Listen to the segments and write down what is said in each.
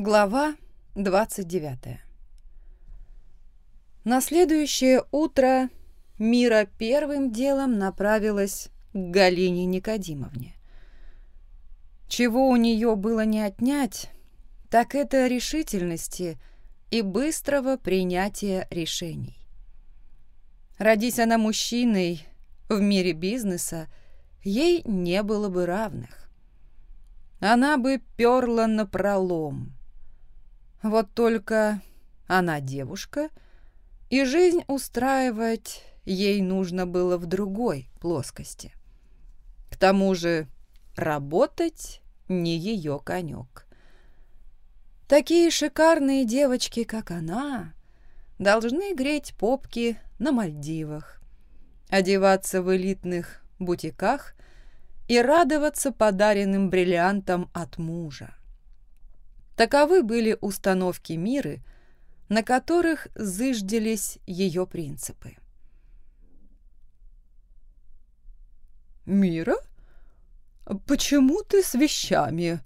Глава 29 На следующее утро Мира первым делом направилась к Галине Никодимовне. Чего у нее было не отнять, так это решительности и быстрого принятия решений. Родись она мужчиной в мире бизнеса, ей не было бы равных. Она бы перла на пролом. Вот только она девушка, и жизнь устраивать ей нужно было в другой плоскости. К тому же работать не ее конек. Такие шикарные девочки, как она, должны греть попки на Мальдивах, одеваться в элитных бутиках и радоваться подаренным бриллиантам от мужа. Таковы были установки миры, на которых зыждились ее принципы. «Мира? Почему ты с вещами?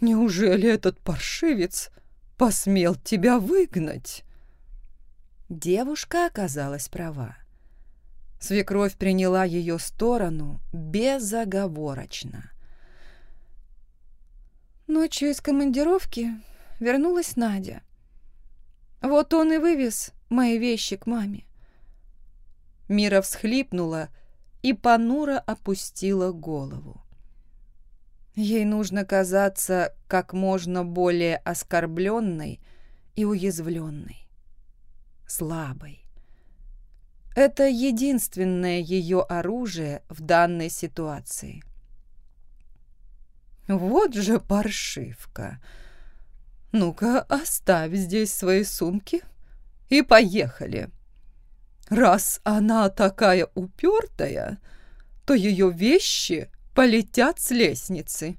Неужели этот паршивец посмел тебя выгнать?» Девушка оказалась права. Свекровь приняла ее сторону безоговорочно. Ночью из командировки вернулась Надя. Вот он и вывез мои вещи к маме. Мира всхлипнула и понуро опустила голову. Ей нужно казаться как можно более оскорбленной и уязвленной слабой. Это единственное ее оружие в данной ситуации. «Вот же паршивка! Ну-ка, оставь здесь свои сумки и поехали. Раз она такая упертая, то ее вещи полетят с лестницы».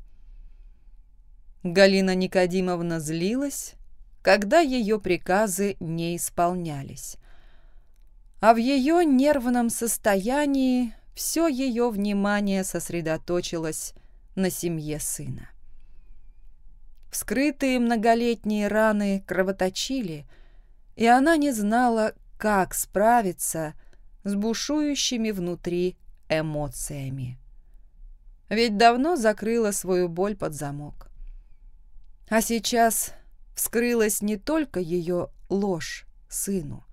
Галина Никодимовна злилась, когда ее приказы не исполнялись. А в ее нервном состоянии все ее внимание сосредоточилось на семье сына. Вскрытые многолетние раны кровоточили, и она не знала, как справиться с бушующими внутри эмоциями. Ведь давно закрыла свою боль под замок. А сейчас вскрылась не только ее ложь сыну.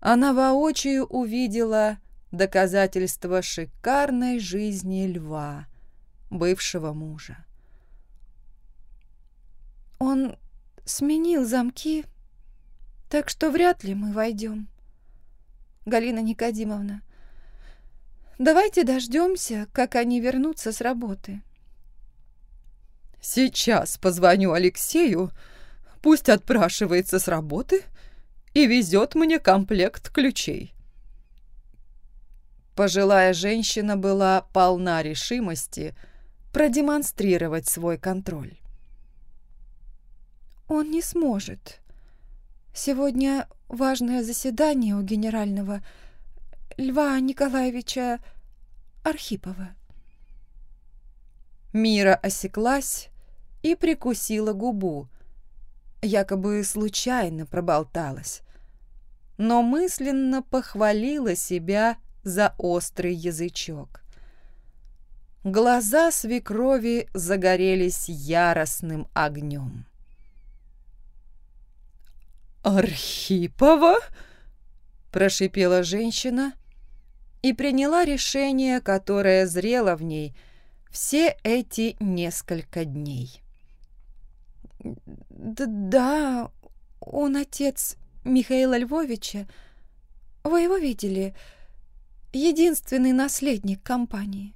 Она воочию увидела доказательство шикарной жизни льва, бывшего мужа. Он сменил замки, так что вряд ли мы войдем. Галина Никодимовна, давайте дождемся, как они вернутся с работы. Сейчас позвоню Алексею, пусть отпрашивается с работы и везет мне комплект ключей. Пожилая женщина была полна решимости продемонстрировать свой контроль. «Он не сможет. Сегодня важное заседание у генерального Льва Николаевича Архипова». Мира осеклась и прикусила губу. Якобы случайно проболталась. Но мысленно похвалила себя за острый язычок. Глаза свекрови загорелись яростным огнем. «Архипова?» – прошипела женщина и приняла решение, которое зрело в ней все эти несколько дней. «Да, он отец Михаила Львовича. Вы его видели? Единственный наследник компании».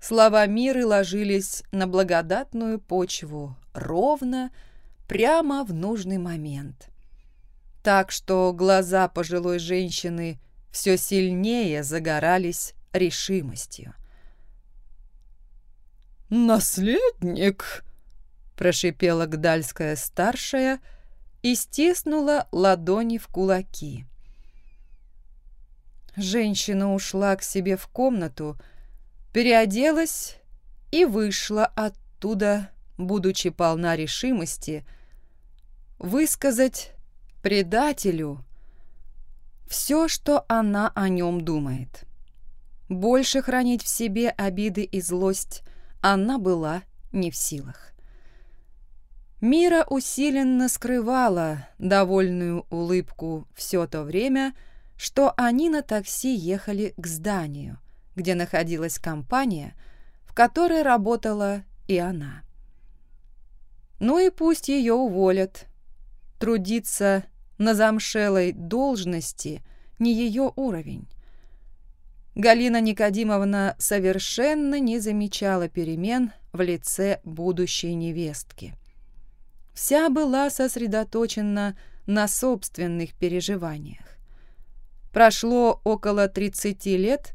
Слова Миры ложились на благодатную почву ровно, прямо в нужный момент. Так что глаза пожилой женщины все сильнее загорались решимостью. «Наследник?» прошипела Гдальская старшая и стиснула ладони в кулаки. Женщина ушла к себе в комнату, переоделась и вышла оттуда будучи полна решимости, высказать предателю все, что она о нем думает. Больше хранить в себе обиды и злость она была не в силах. Мира усиленно скрывала довольную улыбку все то время, что они на такси ехали к зданию, где находилась компания, в которой работала и она. Ну и пусть ее уволят. Трудиться на замшелой должности не ее уровень. Галина Никодимовна совершенно не замечала перемен в лице будущей невестки. Вся была сосредоточена на собственных переживаниях. Прошло около 30 лет,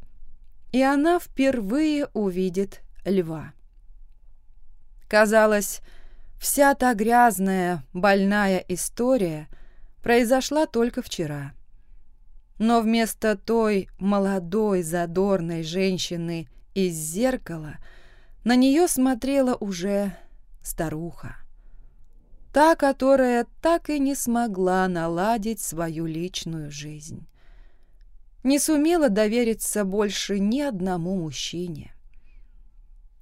и она впервые увидит льва. Казалось, вся та грязная, больная история произошла только вчера. Но вместо той молодой, задорной женщины из зеркала на нее смотрела уже старуха. Та, которая так и не смогла наладить свою личную жизнь. Не сумела довериться больше ни одному мужчине.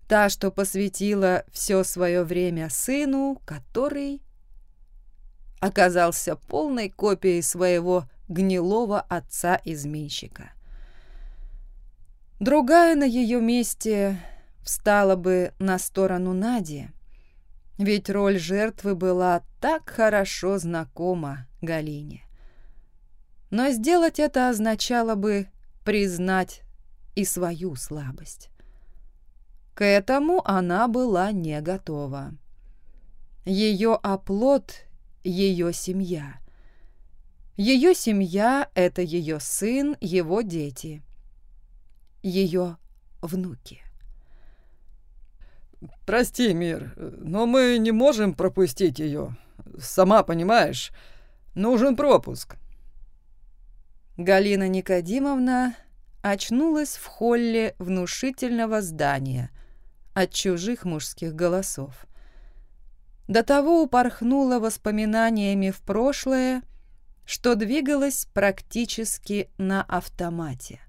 Та, что посвятила все свое время сыну, который оказался полной копией своего гнилого отца-изменщика. Другая на ее месте встала бы на сторону Нади, ведь роль жертвы была так хорошо знакома Галине. Но сделать это означало бы признать и свою слабость. К этому она была не готова. Ее оплот — ее семья — ее семья — это ее сын, его дети, ее внуки. «Прости, Мир, но мы не можем пропустить ее. Сама понимаешь, нужен пропуск». Галина Никодимовна очнулась в холле внушительного здания от чужих мужских голосов. До того упорхнула воспоминаниями в прошлое, что двигалась практически на автомате.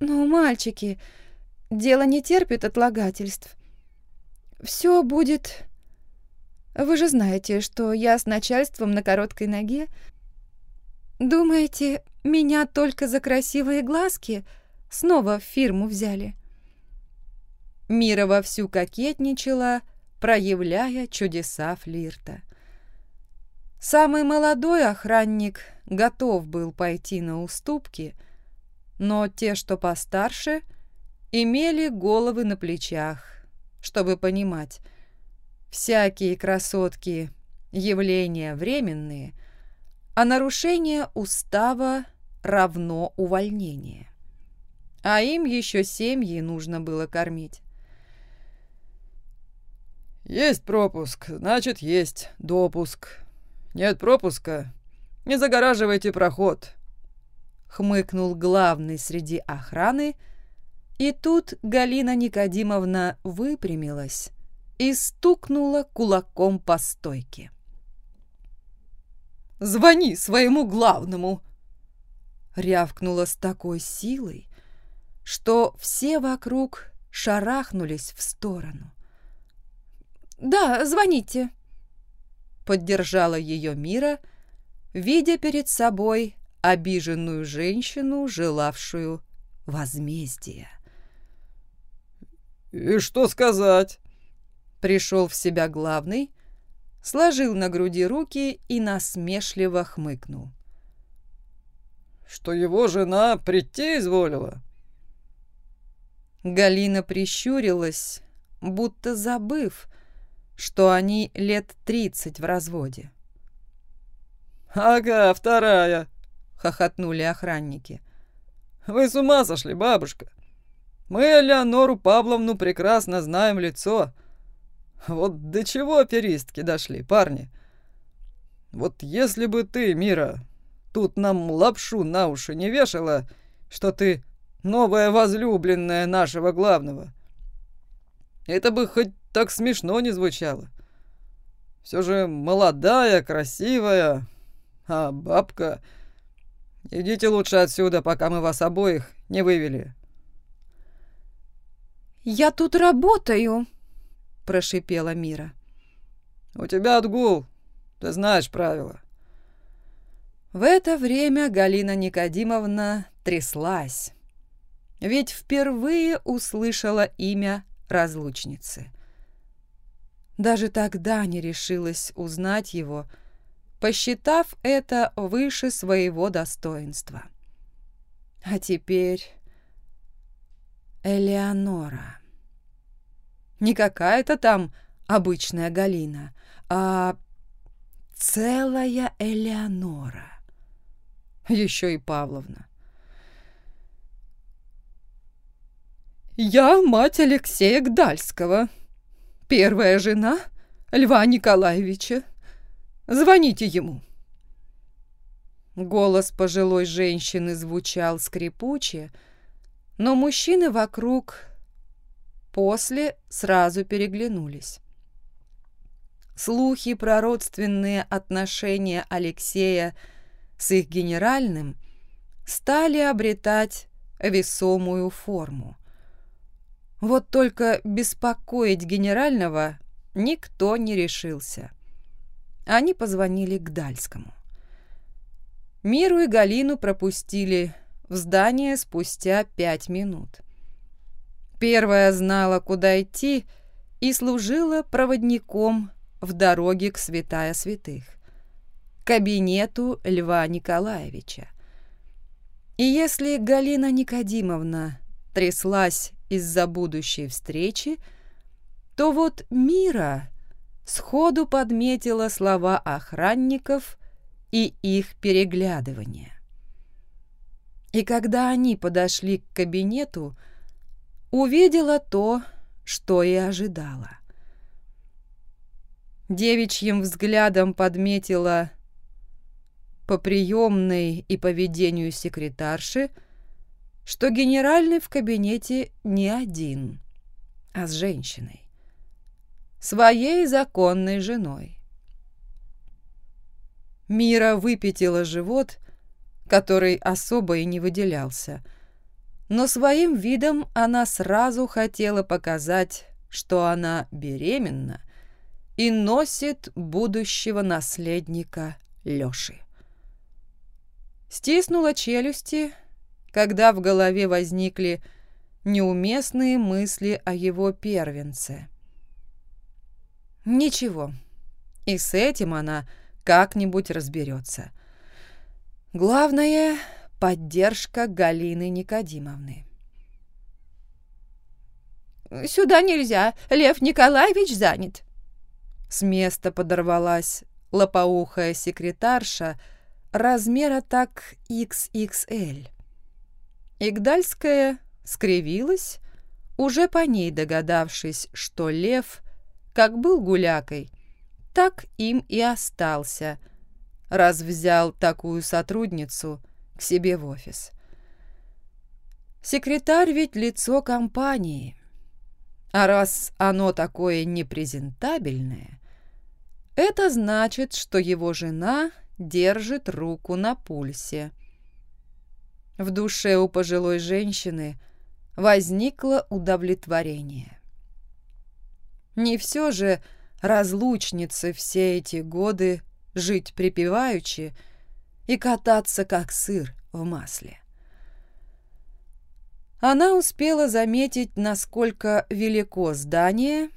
«Ну, мальчики, дело не терпит отлагательств. Все будет... Вы же знаете, что я с начальством на короткой ноге. Думаете, меня только за красивые глазки снова в фирму взяли?» Мира вовсю кокетничала, проявляя чудеса флирта. Самый молодой охранник готов был пойти на уступки, но те, что постарше, имели головы на плечах, чтобы понимать, всякие красотки – явления временные, а нарушение устава равно увольнение. А им еще семьи нужно было кормить. «Есть пропуск, значит, есть допуск», «Нет пропуска? Не загораживайте проход!» Хмыкнул главный среди охраны, и тут Галина Никодимовна выпрямилась и стукнула кулаком по стойке. «Звони своему главному!» Рявкнула с такой силой, что все вокруг шарахнулись в сторону. «Да, звоните!» поддержала ее Мира, видя перед собой обиженную женщину, желавшую возмездия. «И что сказать?» Пришел в себя главный, сложил на груди руки и насмешливо хмыкнул. «Что его жена прийти изволила?» Галина прищурилась, будто забыв, что они лет тридцать в разводе. «Ага, вторая!» — хохотнули охранники. «Вы с ума сошли, бабушка! Мы Леонору Павловну прекрасно знаем лицо. Вот до чего оперистки дошли, парни? Вот если бы ты, Мира, тут нам лапшу на уши не вешала, что ты новая возлюбленная нашего главного, Это бы хоть так смешно не звучало. Все же молодая, красивая, а бабка... Идите лучше отсюда, пока мы вас обоих не вывели. «Я тут работаю», — прошипела Мира. «У тебя отгул. Ты знаешь правила». В это время Галина Никодимовна тряслась, ведь впервые услышала имя разлучницы. Даже тогда не решилась узнать его, посчитав это выше своего достоинства. А теперь Элеонора. Не какая-то там обычная Галина, а целая Элеонора. Еще и Павловна. «Я мать Алексея Гдальского, первая жена Льва Николаевича. Звоните ему». Голос пожилой женщины звучал скрипуче, но мужчины вокруг после сразу переглянулись. Слухи про родственные отношения Алексея с их генеральным стали обретать весомую форму. Вот только беспокоить генерального никто не решился. Они позвонили к Дальскому. Миру и Галину пропустили в здание спустя пять минут. Первая знала, куда идти, и служила проводником в дороге к святая святых, кабинету Льва Николаевича. И если Галина Никодимовна тряслась из-за будущей встречи, то вот Мира сходу подметила слова охранников и их переглядывание. И когда они подошли к кабинету, увидела то, что и ожидала. Девичьим взглядом подметила по приемной и поведению секретарши, что генеральный в кабинете не один, а с женщиной, своей законной женой. Мира выпятила живот, который особо и не выделялся, но своим видом она сразу хотела показать, что она беременна и носит будущего наследника Лёши. Стиснула челюсти, когда в голове возникли неуместные мысли о его первенце. Ничего, и с этим она как-нибудь разберется. Главное — поддержка Галины Никодимовны. «Сюда нельзя, Лев Николаевич занят», с места подорвалась лопоухая секретарша размера так XXL. Игдальская скривилась, уже по ней догадавшись, что лев, как был гулякой, так им и остался, раз взял такую сотрудницу к себе в офис. Секретарь ведь лицо компании, а раз оно такое непрезентабельное, это значит, что его жена держит руку на пульсе. В душе у пожилой женщины возникло удовлетворение. Не все же разлучницы все эти годы жить припеваючи и кататься как сыр в масле. Она успела заметить, насколько велико здание,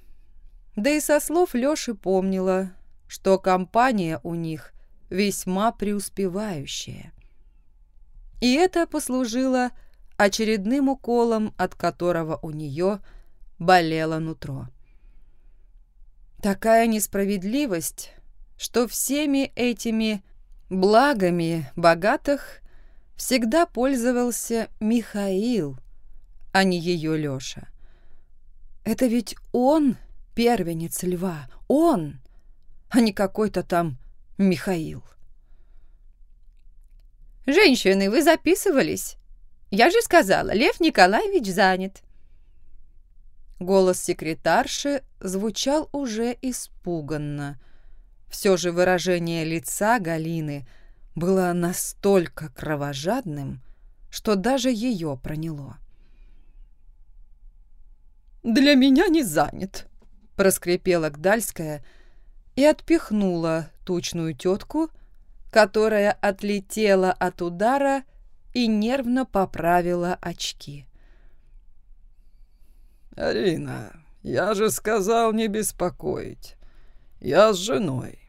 да и со слов Лёши помнила, что компания у них весьма преуспевающая. И это послужило очередным уколом, от которого у нее болело нутро. Такая несправедливость, что всеми этими благами богатых всегда пользовался Михаил, а не ее Леша. Это ведь он первенец льва, он! а не какой-то там Михаил. «Женщины, вы записывались? Я же сказала, Лев Николаевич занят». Голос секретарши звучал уже испуганно. Все же выражение лица Галины было настолько кровожадным, что даже ее проняло. «Для меня не занят», — проскрипела Гдальская и отпихнула тучную тетку, которая отлетела от удара и нервно поправила очки. «Арина, я же сказал не беспокоить. Я с женой».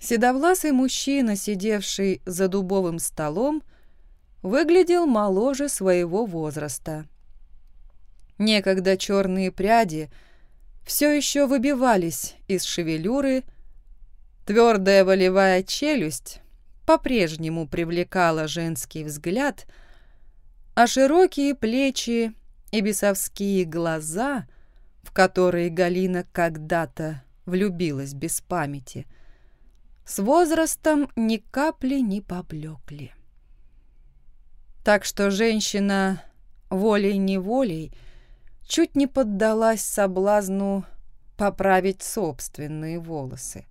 Седовласый мужчина, сидевший за дубовым столом, выглядел моложе своего возраста. Некогда черные пряди все еще выбивались из шевелюры, твердая волевая челюсть по-прежнему привлекала женский взгляд, а широкие плечи и бесовские глаза, в которые Галина когда-то влюбилась без памяти, с возрастом ни капли не поблекли. Так что женщина волей-неволей чуть не поддалась соблазну поправить собственные волосы.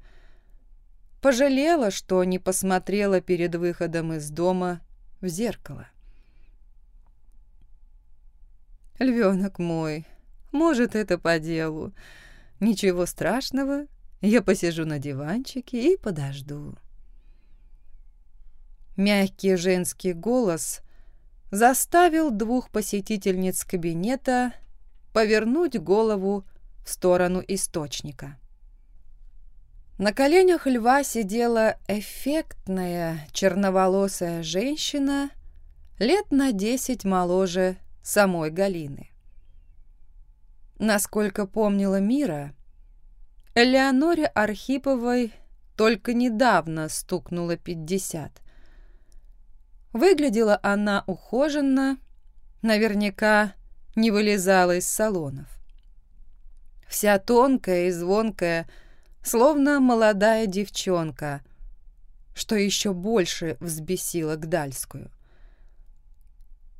Пожалела, что не посмотрела перед выходом из дома в зеркало. «Львенок мой, может, это по делу. Ничего страшного, я посижу на диванчике и подожду». Мягкий женский голос заставил двух посетительниц кабинета повернуть голову в сторону источника. На коленях льва сидела эффектная черноволосая женщина лет на десять моложе самой Галины. Насколько помнила Мира, Элеоноре Архиповой только недавно стукнуло пятьдесят. Выглядела она ухоженно, наверняка не вылезала из салонов. Вся тонкая и звонкая, словно молодая девчонка, что еще больше взбесило Гдальскую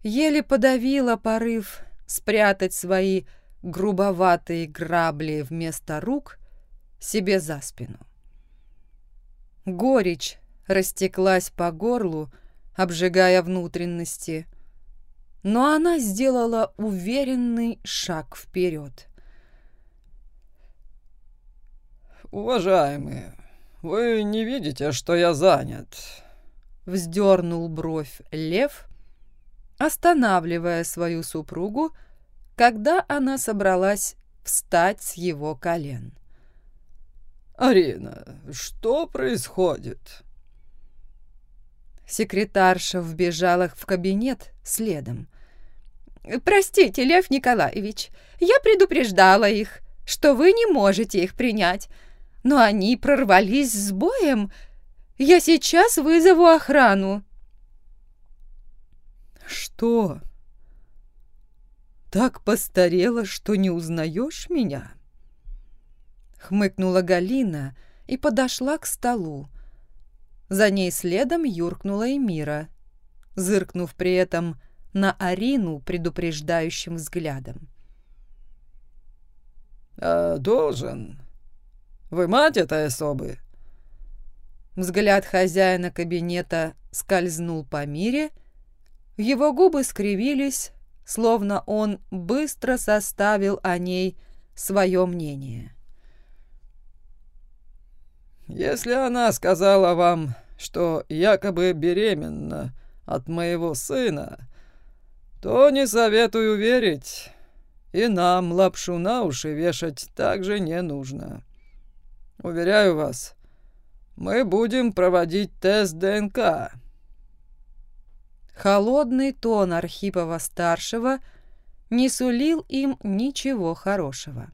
еле подавила порыв спрятать свои грубоватые грабли вместо рук себе за спину. Горечь растеклась по горлу, обжигая внутренности, но она сделала уверенный шаг вперед. «Уважаемые, вы не видите, что я занят?» Вздернул бровь лев, останавливая свою супругу, когда она собралась встать с его колен. «Арина, что происходит?» Секретарша вбежала в кабинет следом. «Простите, Лев Николаевич, я предупреждала их, что вы не можете их принять, но они прорвались с боем. Я сейчас вызову охрану». «Что? Так постарела, что не узнаешь меня?» Хмыкнула Галина и подошла к столу. За ней следом юркнула и Мира, зыркнув при этом на Арину предупреждающим взглядом. «А должен? Вы мать этой особы?» Взгляд хозяина кабинета скользнул по Мире его губы скривились, словно он быстро составил о ней свое мнение. «Если она сказала вам, что якобы беременна от моего сына, то не советую верить, и нам лапшу на уши вешать также не нужно. Уверяю вас, мы будем проводить тест ДНК». Холодный тон Архипова-старшего не сулил им ничего хорошего.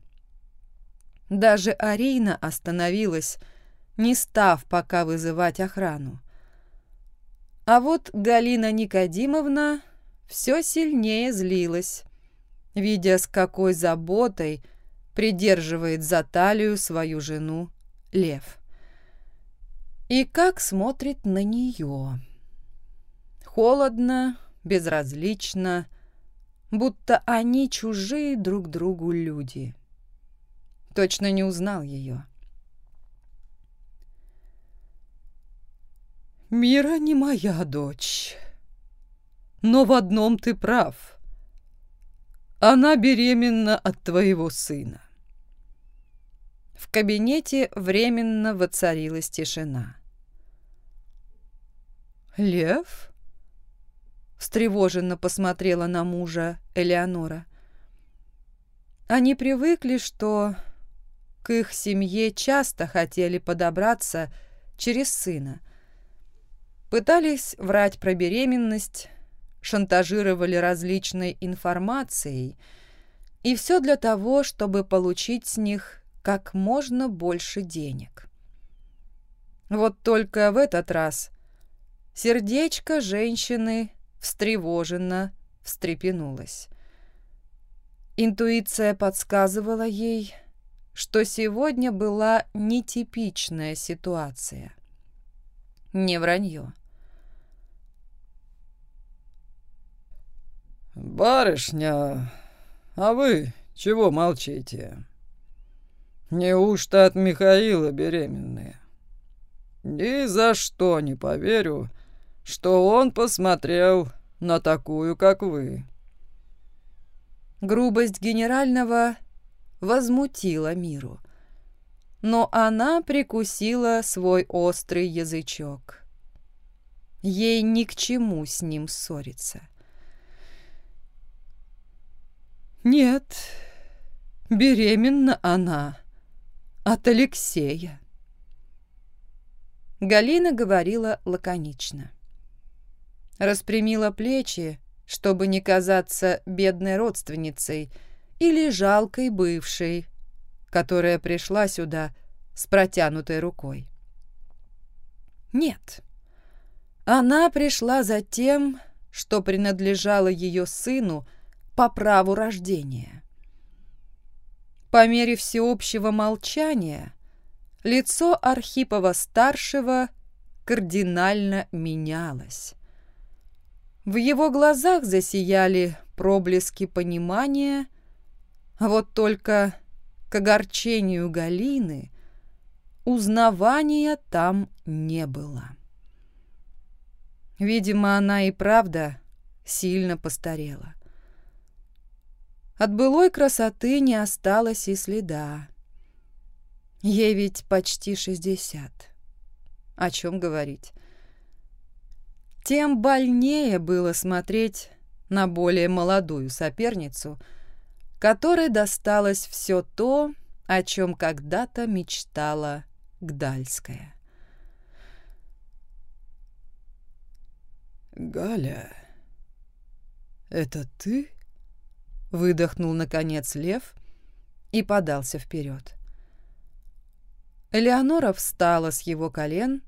Даже Арина остановилась, не став пока вызывать охрану. А вот Галина Никодимовна все сильнее злилась, видя, с какой заботой придерживает за талию свою жену Лев. И как смотрит на нее. Холодно, безразлично, будто они чужие друг другу люди. Точно не узнал ее. «Мира не моя дочь, но в одном ты прав. Она беременна от твоего сына». В кабинете временно воцарилась тишина. «Лев?» Встревоженно посмотрела на мужа Элеонора. Они привыкли, что к их семье часто хотели подобраться через сына. Пытались врать про беременность, шантажировали различной информацией, и все для того, чтобы получить с них как можно больше денег. Вот только в этот раз сердечко женщины встревоженно встрепенулась. Интуиция подсказывала ей, что сегодня была нетипичная ситуация. Не вранье. «Барышня, а вы чего молчите? Неужто от Михаила беременные? Ни за что не поверю, что он посмотрел на такую, как вы». Грубость генерального возмутила миру, но она прикусила свой острый язычок. Ей ни к чему с ним ссориться. «Нет, беременна она от Алексея». Галина говорила лаконично распрямила плечи, чтобы не казаться бедной родственницей или жалкой бывшей, которая пришла сюда с протянутой рукой. Нет, она пришла за тем, что принадлежало ее сыну по праву рождения. По мере всеобщего молчания лицо Архипова-старшего кардинально менялось. В его глазах засияли проблески понимания, а вот только к огорчению Галины узнавания там не было. Видимо, она и правда сильно постарела. От былой красоты не осталось и следа. Ей ведь почти шестьдесят. О чем говорить? Тем больнее было смотреть на более молодую соперницу, которой досталось все то, о чем когда-то мечтала Гдальская. «Галя, это ты?» — выдохнул, наконец, лев и подался вперед. Элеонора встала с его колен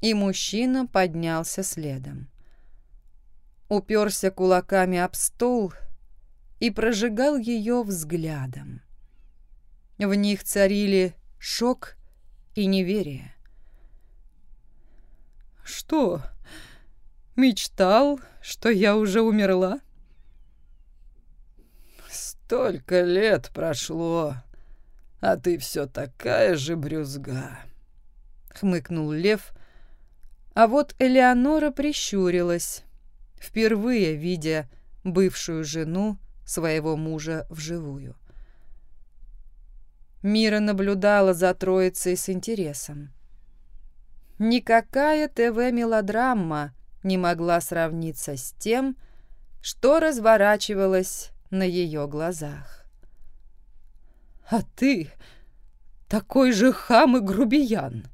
и мужчина поднялся следом. Уперся кулаками об стол и прожигал ее взглядом. В них царили шок и неверие. «Что, мечтал, что я уже умерла?» «Столько лет прошло, а ты все такая же брюзга», — хмыкнул лев, а вот Элеонора прищурилась, впервые видя бывшую жену своего мужа вживую. Мира наблюдала за троицей с интересом. Никакая ТВ-мелодрама не могла сравниться с тем, что разворачивалось на ее глазах. «А ты такой же хам и грубиян!»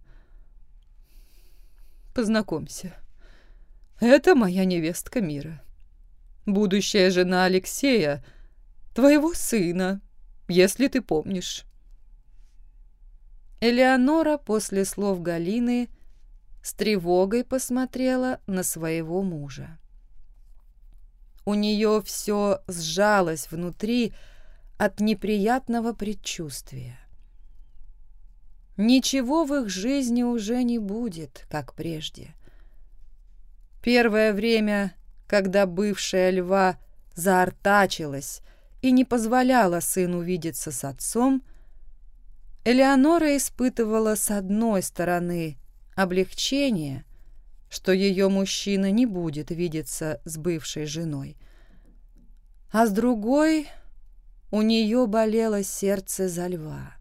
Познакомься. Это моя невестка Мира. Будущая жена Алексея, твоего сына, если ты помнишь. Элеонора после слов Галины с тревогой посмотрела на своего мужа. У нее все сжалось внутри от неприятного предчувствия. Ничего в их жизни уже не будет, как прежде. Первое время, когда бывшая льва заортачилась и не позволяла сыну видеться с отцом, Элеонора испытывала с одной стороны облегчение, что ее мужчина не будет видеться с бывшей женой, а с другой у нее болело сердце за льва.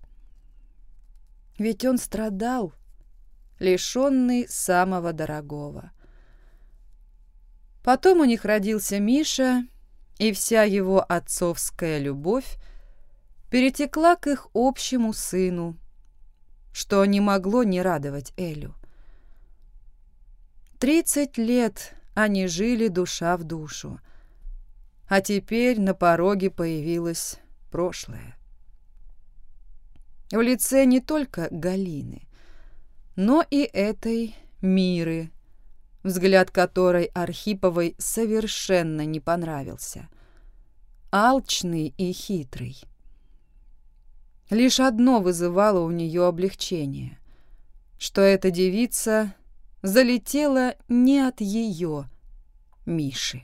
Ведь он страдал, лишенный самого дорогого. Потом у них родился Миша, и вся его отцовская любовь перетекла к их общему сыну, что не могло не радовать Элю. Тридцать лет они жили душа в душу, а теперь на пороге появилось прошлое. В лице не только Галины, но и этой Миры, взгляд которой Архиповой совершенно не понравился. Алчный и хитрый. Лишь одно вызывало у нее облегчение, что эта девица залетела не от ее Миши.